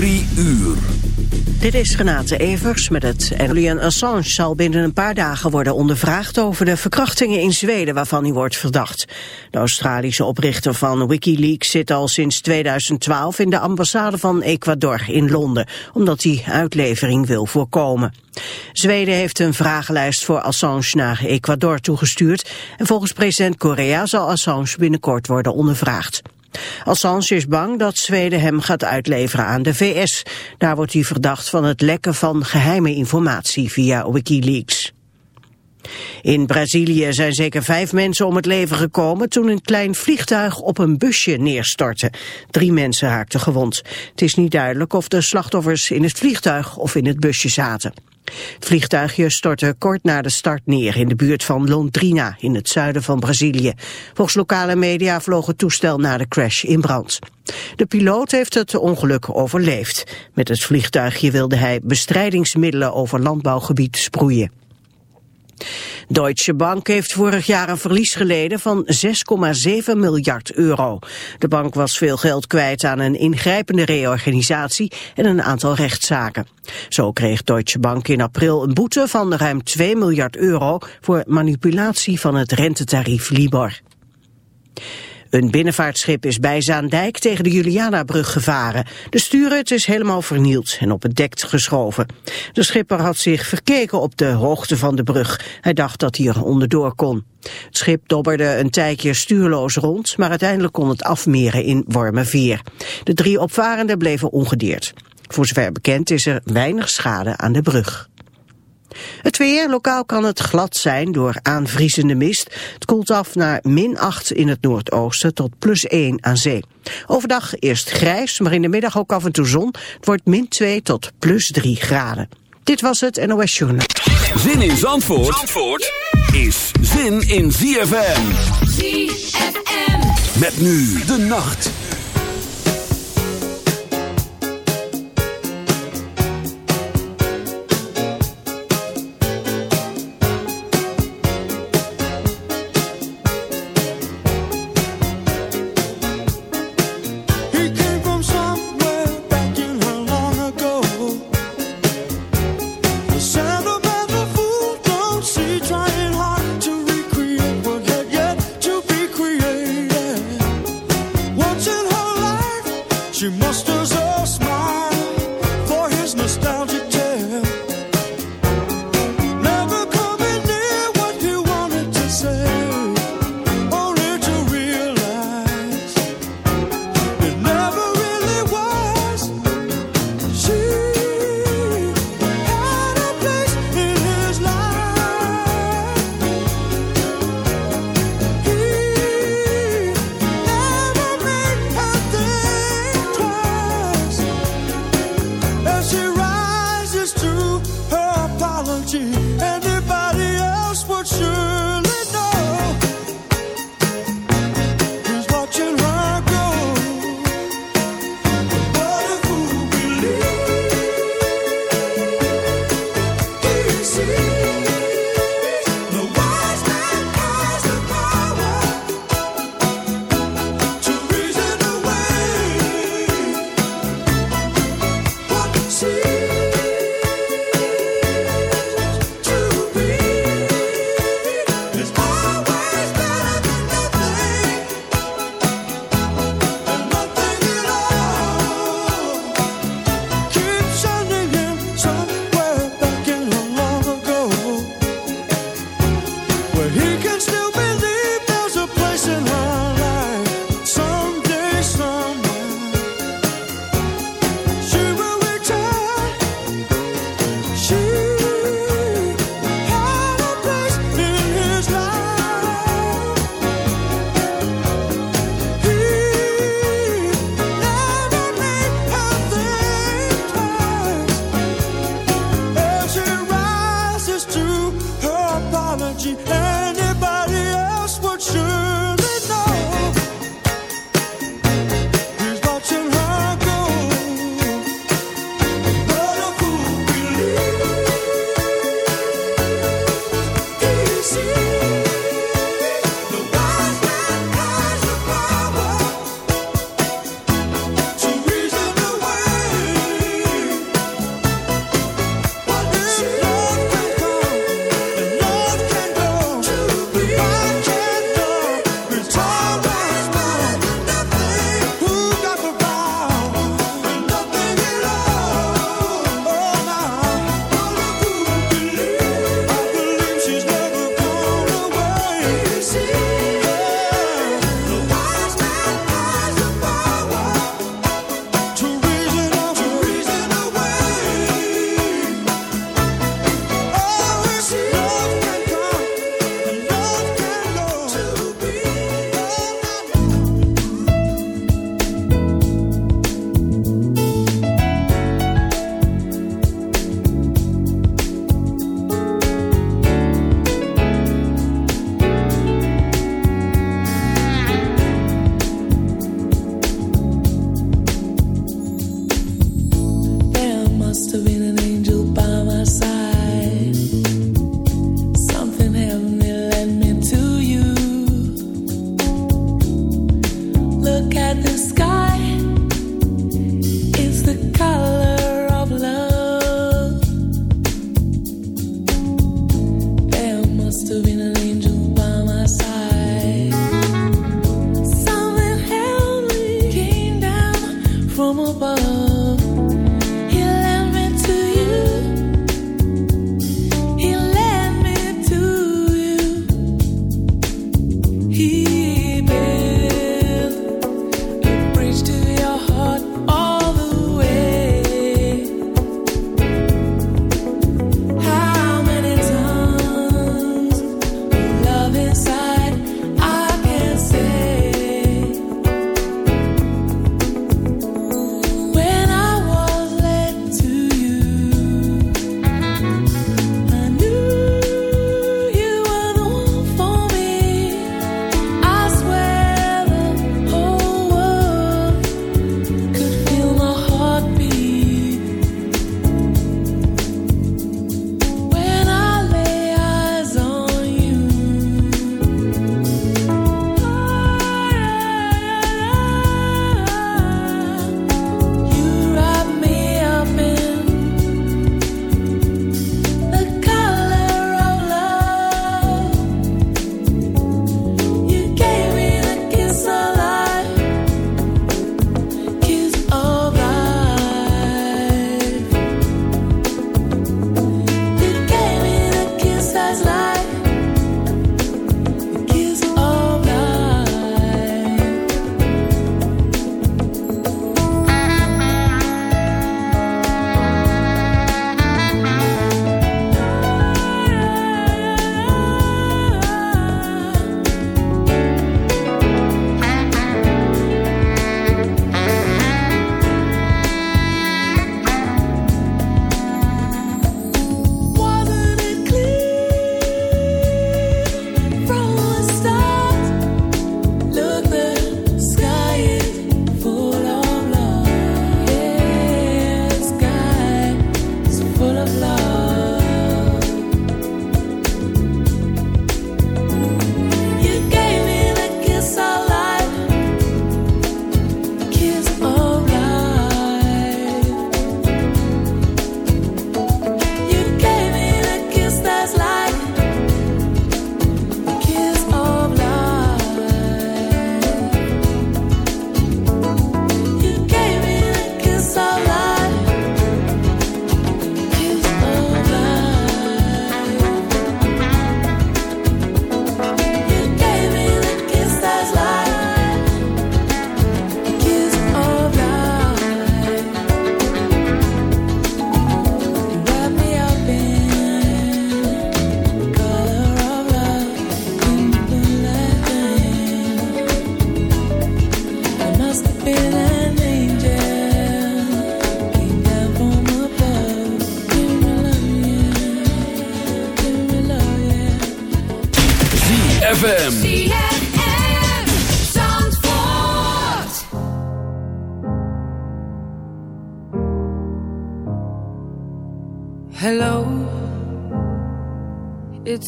Uur. Dit is Renate Evers met het Julian Assange zal binnen een paar dagen worden ondervraagd over de verkrachtingen in Zweden waarvan hij wordt verdacht. De Australische oprichter van Wikileaks zit al sinds 2012 in de ambassade van Ecuador in Londen, omdat hij uitlevering wil voorkomen. Zweden heeft een vragenlijst voor Assange naar Ecuador toegestuurd en volgens president Correa zal Assange binnenkort worden ondervraagd. Assange is bang dat Zweden hem gaat uitleveren aan de VS. Daar wordt hij verdacht van het lekken van geheime informatie via Wikileaks. In Brazilië zijn zeker vijf mensen om het leven gekomen toen een klein vliegtuig op een busje neerstortte. Drie mensen raakten gewond. Het is niet duidelijk of de slachtoffers in het vliegtuig of in het busje zaten. Het vliegtuigje stortte kort na de start neer in de buurt van Londrina in het zuiden van Brazilië. Volgens lokale media vloog het toestel na de crash in brand. De piloot heeft het ongeluk overleefd. Met het vliegtuigje wilde hij bestrijdingsmiddelen over landbouwgebied sproeien. Deutsche Bank heeft vorig jaar een verlies geleden van 6,7 miljard euro. De bank was veel geld kwijt aan een ingrijpende reorganisatie en een aantal rechtszaken. Zo kreeg Deutsche Bank in april een boete van ruim 2 miljard euro voor manipulatie van het rentetarief Libor. Een binnenvaartschip is bij Zaandijk tegen de Julianabrug gevaren. De stuurhut is helemaal vernield en op het dek geschoven. De schipper had zich verkeken op de hoogte van de brug. Hij dacht dat hij er onderdoor kon. Het schip dobberde een tijdje stuurloos rond, maar uiteindelijk kon het afmeren in Wormerveer. De drie opvarenden bleven ongedeerd. Voor zover bekend is er weinig schade aan de brug. Het weer, lokaal kan het glad zijn door aanvriezende mist. Het koelt af naar min 8 in het noordoosten tot plus 1 aan zee. Overdag eerst grijs, maar in de middag ook af en toe zon. Het wordt min 2 tot plus 3 graden. Dit was het NOS Journal. Zin in Zandvoort, Zandvoort is zin in ZFM. ZFM. Met nu de nacht.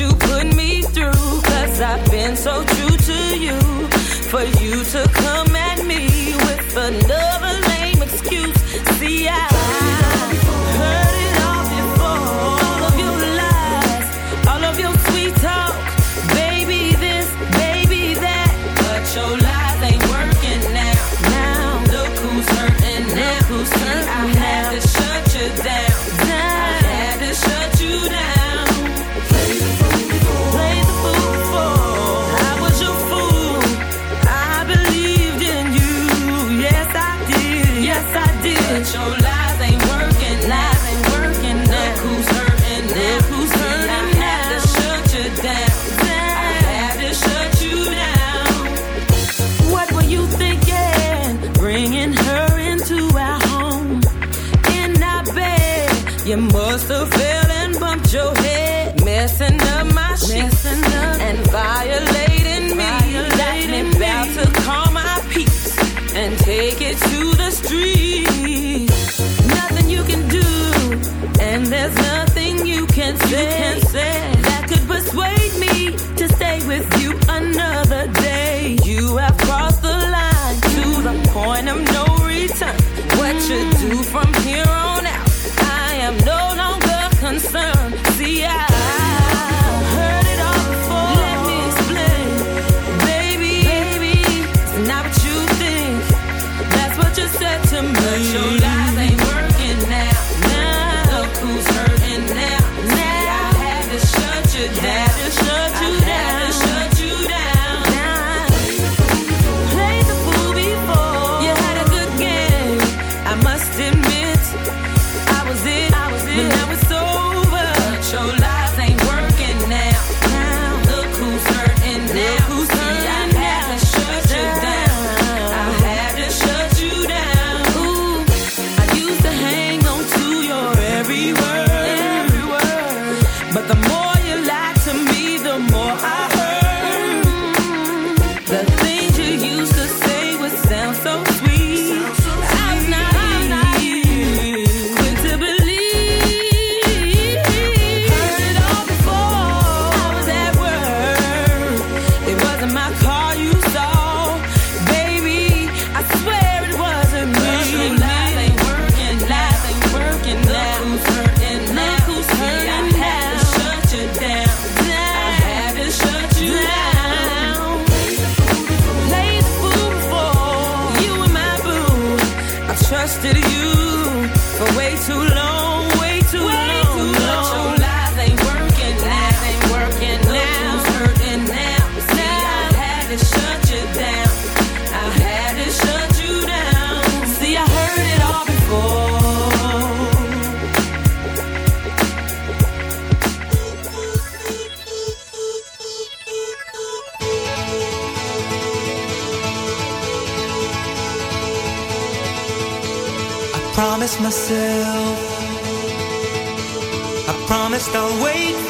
you in my car you saw I'll wait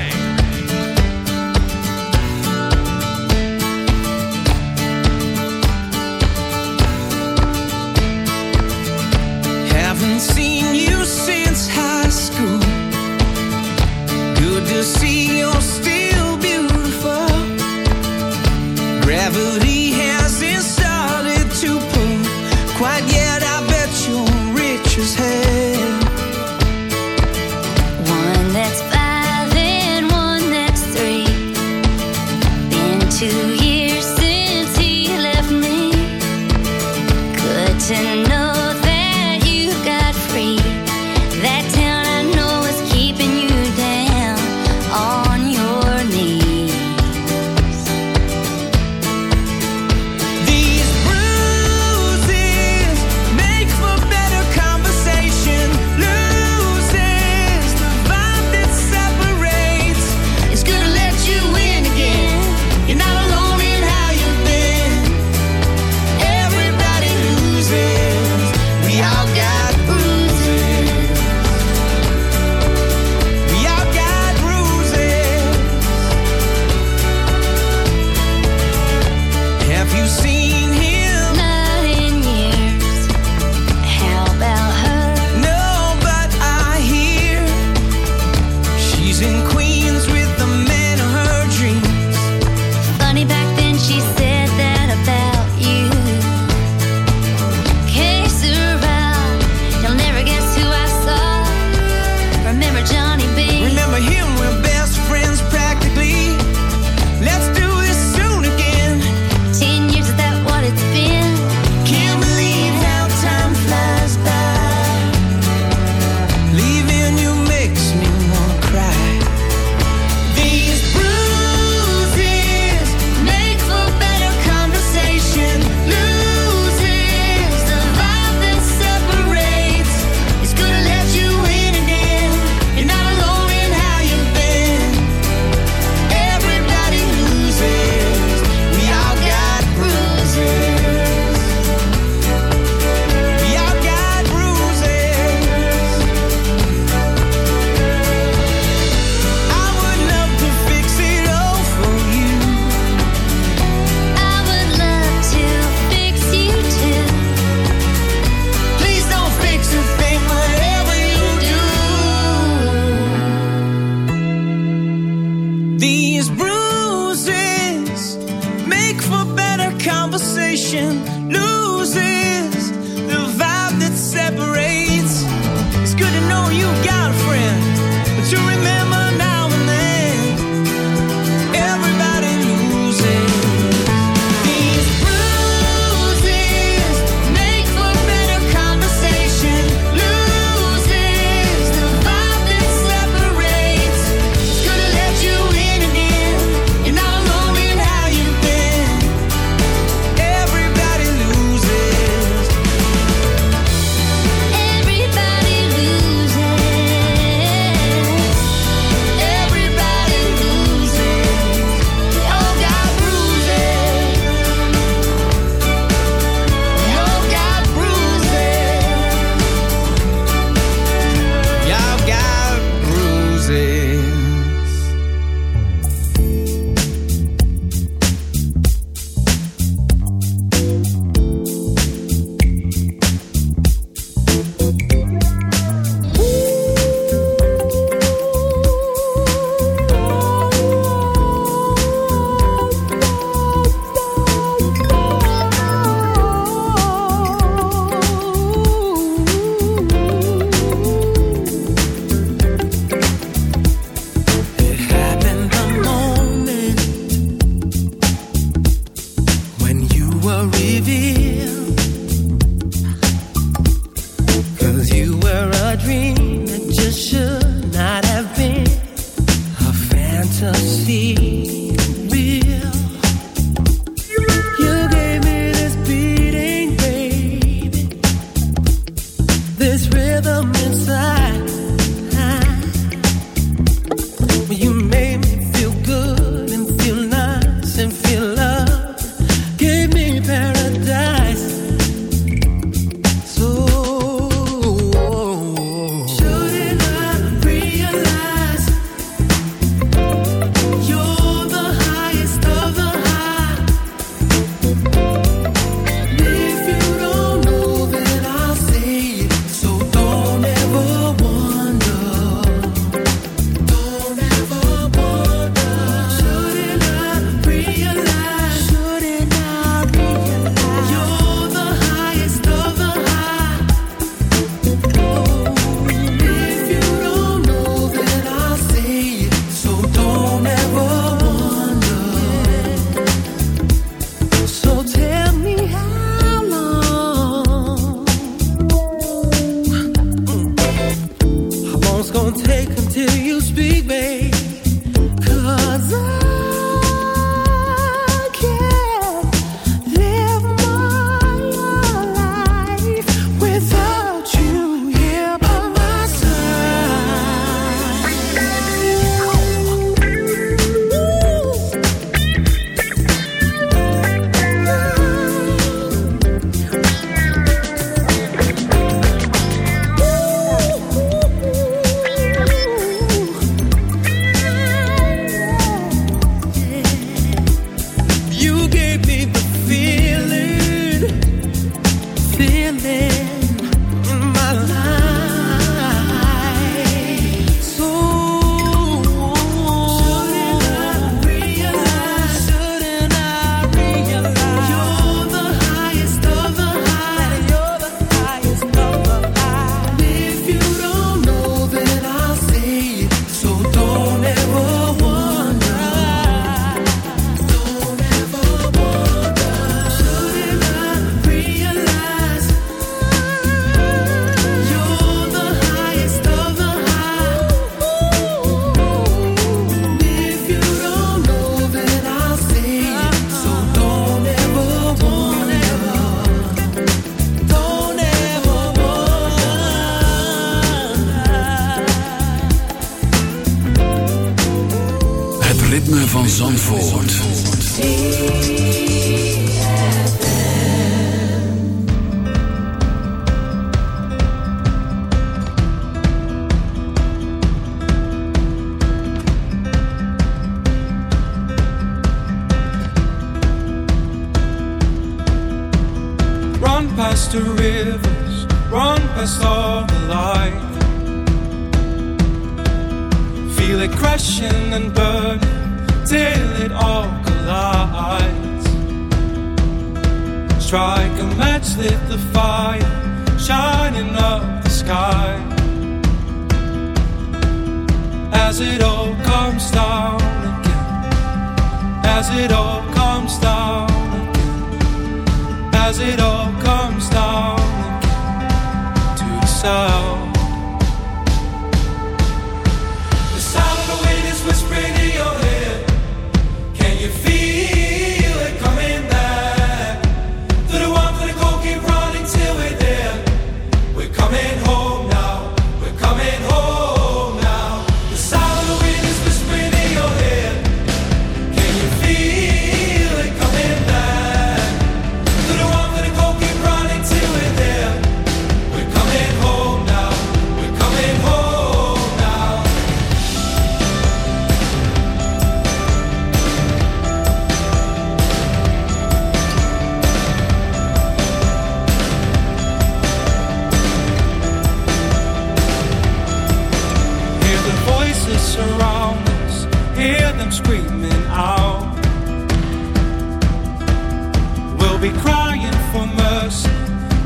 Zandvoort.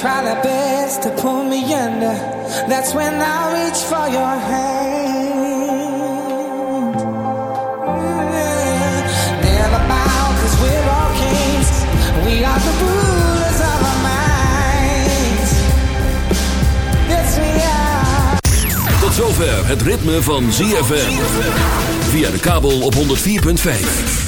try their best to pull me under. That's when I reach for your hand. Yeah. Never bow, cause we're all kings. We are the rulers of our minds. Yes, we are. Tot zover het ritme van ZFM. Via de kabel op 104.5.